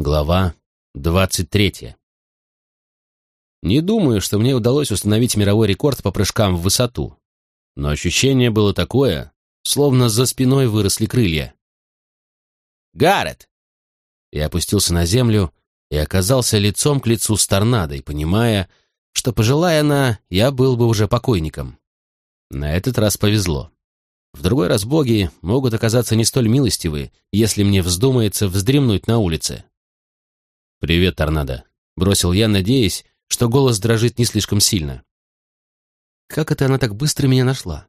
Глава двадцать третья. Не думаю, что мне удалось установить мировой рекорд по прыжкам в высоту, но ощущение было такое, словно за спиной выросли крылья. «Гаррет!» Я опустился на землю и оказался лицом к лицу с торнадой, понимая, что, пожелая она, я был бы уже покойником. На этот раз повезло. В другой раз боги могут оказаться не столь милостивы, если мне вздумается вздремнуть на улице. «Привет, торнадо», — бросил я, надеясь, что голос дрожит не слишком сильно. Как это она так быстро меня нашла?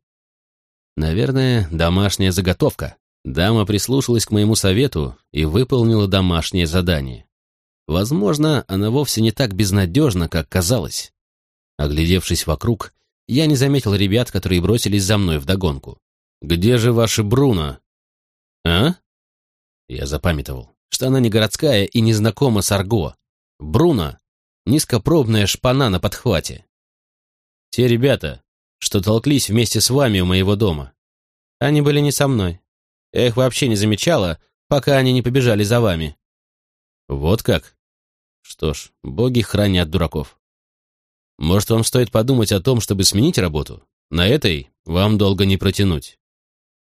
Наверное, домашняя заготовка. Дама прислушалась к моему совету и выполнила домашнее задание. Возможно, она вовсе не так безнадежна, как казалось. Оглядевшись вокруг, я не заметил ребят, которые бросились за мной вдогонку. «Где же ваши Бруно?» «А?» Я запамятовал что она не городская и не знакома с Арго. Бруно — низкопробная шпана на подхвате. Те ребята, что толклись вместе с вами у моего дома. Они были не со мной. Я их вообще не замечала, пока они не побежали за вами. Вот как? Что ж, боги хранят дураков. Может, вам стоит подумать о том, чтобы сменить работу? На этой вам долго не протянуть.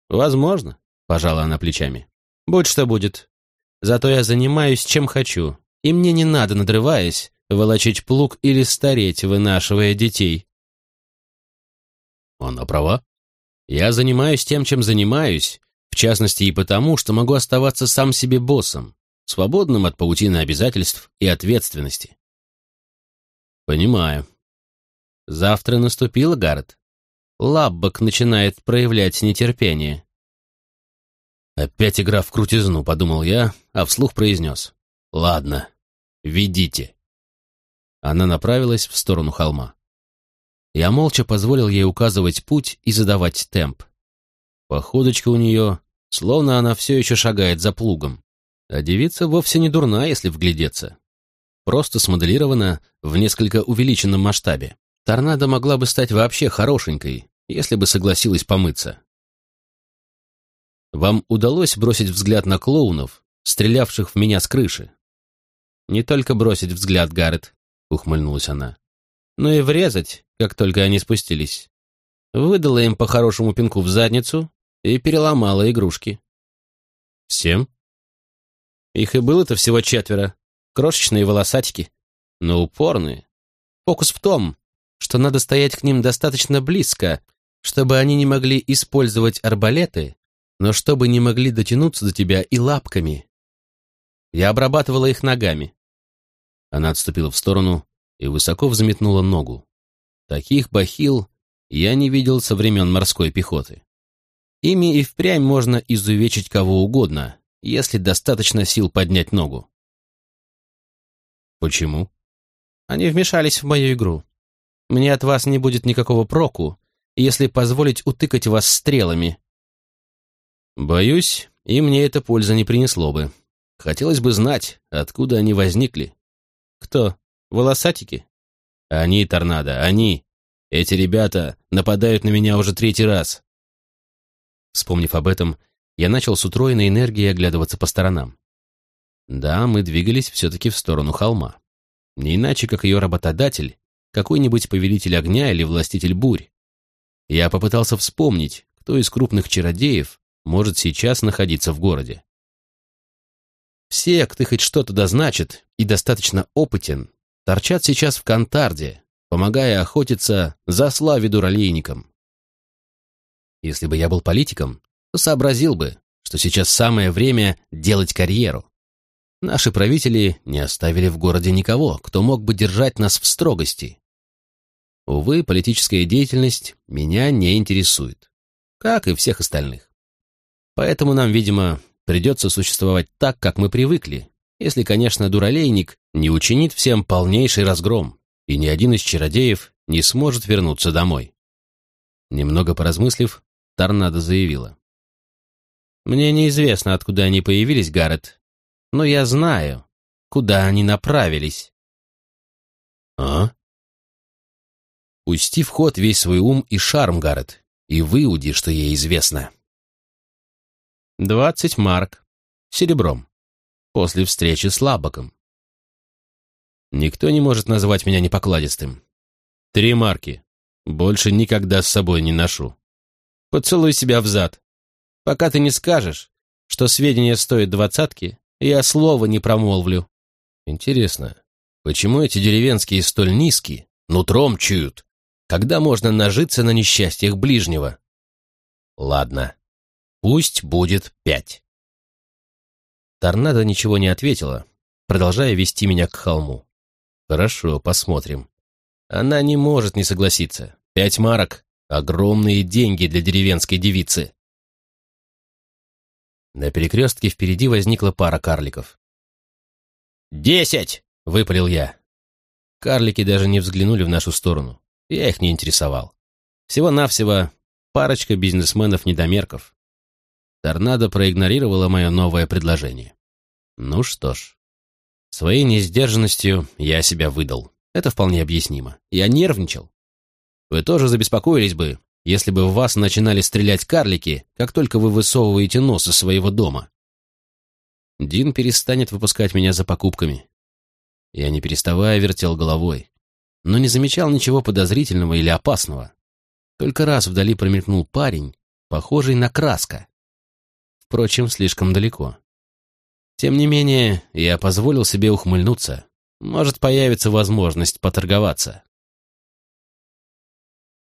Возможно, пожала она плечами. Будь что будет. Зато я занимаюсь чем хочу, и мне не надо, надрываясь, волочить плуг или стареть, вынашивая детей. Она права. Я занимаюсь тем, чем занимаюсь, в частности и потому, что могу оставаться сам себе боссом, свободным от паутины обязательств и ответственности. Понимаю. Завтра наступило, Гаррет. Лаббок начинает проявлять нетерпение. «Опять игра в крутизну», — подумал я, а вслух произнес. «Ладно, ведите». Она направилась в сторону холма. Я молча позволил ей указывать путь и задавать темп. Походочка у нее, словно она все еще шагает за плугом. А девица вовсе не дурна, если вглядеться. Просто смоделирована в несколько увеличенном масштабе. Торнадо могла бы стать вообще хорошенькой, если бы согласилась помыться. Вам удалось бросить взгляд на клоунов, стрелявших в меня с крыши?» «Не только бросить взгляд, Гаррет», — ухмыльнулась она, «но и врезать, как только они спустились. Выдала им по хорошему пинку в задницу и переломала игрушки». «Всем?» «Их и было-то всего четверо. Крошечные волосатики, но упорные. Фокус в том, что надо стоять к ним достаточно близко, чтобы они не могли использовать арбалеты но чтобы не могли дотянуться до тебя и лапками. Я обрабатывала их ногами. Она отступила в сторону и высоко взметнула ногу. Таких бахил я не видел со времен морской пехоты. Ими и впрямь можно изувечить кого угодно, если достаточно сил поднять ногу. Почему? Они вмешались в мою игру. Мне от вас не будет никакого проку, если позволить утыкать вас стрелами, Боюсь, и мне это польза не принесло бы. Хотелось бы знать, откуда они возникли. Кто? Волосатики? Они, торнадо, они. Эти ребята нападают на меня уже третий раз. Вспомнив об этом, я начал с утроенной энергией оглядываться по сторонам. Да, мы двигались все-таки в сторону холма. Не иначе, как ее работодатель, какой-нибудь повелитель огня или властитель бурь. Я попытался вспомнить, кто из крупных чародеев может сейчас находиться в городе. Все, кто хоть что-то дозначит и достаточно опытен, торчат сейчас в Кантарде, помогая охотиться за славе дуралейникам. Если бы я был политиком, то сообразил бы, что сейчас самое время делать карьеру. Наши правители не оставили в городе никого, кто мог бы держать нас в строгости. Увы, политическая деятельность меня не интересует, как и всех остальных. Поэтому нам, видимо, придется существовать так, как мы привыкли, если, конечно, дуралейник не учинит всем полнейший разгром, и ни один из чародеев не сможет вернуться домой. Немного поразмыслив, Торнадо заявила. «Мне неизвестно, откуда они появились, Гаррет, но я знаю, куда они направились». «А?» «Пусти в ход весь свой ум и шарм, Гаррет, и выуди, что ей известно». «Двадцать марок. Серебром». после встречи с Лабоком. Никто не может назвать меня непокладистым. Три марки. Больше никогда с собой не ношу. Поцелуй себя в зад. Пока ты не скажешь, что сведения стоят двадцатки, я слова не промолвлю. Интересно, почему эти деревенские столь низкие, нутром чуют, когда можно нажиться на несчастьях ближнего? Ладно, пусть будет пять. Торнадо ничего не ответила, продолжая вести меня к холму. Хорошо, посмотрим. Она не может не согласиться. Пять марок — огромные деньги для деревенской девицы. На перекрестке впереди возникла пара карликов. «Десять!» — выпалил я. Карлики даже не взглянули в нашу сторону. Я их не интересовал. Всего-навсего парочка бизнесменов-недомерков. Торнадо проигнорировала мое новое предложение. Ну что ж, своей несдержанностью я себя выдал. Это вполне объяснимо. Я нервничал. Вы тоже забеспокоились бы, если бы в вас начинали стрелять карлики, как только вы высовываете нос из своего дома. Дин перестанет выпускать меня за покупками. Я не переставая вертел головой, но не замечал ничего подозрительного или опасного. Только раз вдали промелькнул парень, похожий на краска. Впрочем, слишком далеко. Тем не менее, я позволил себе ухмыльнуться. Может, появится возможность поторговаться.